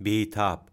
Bitap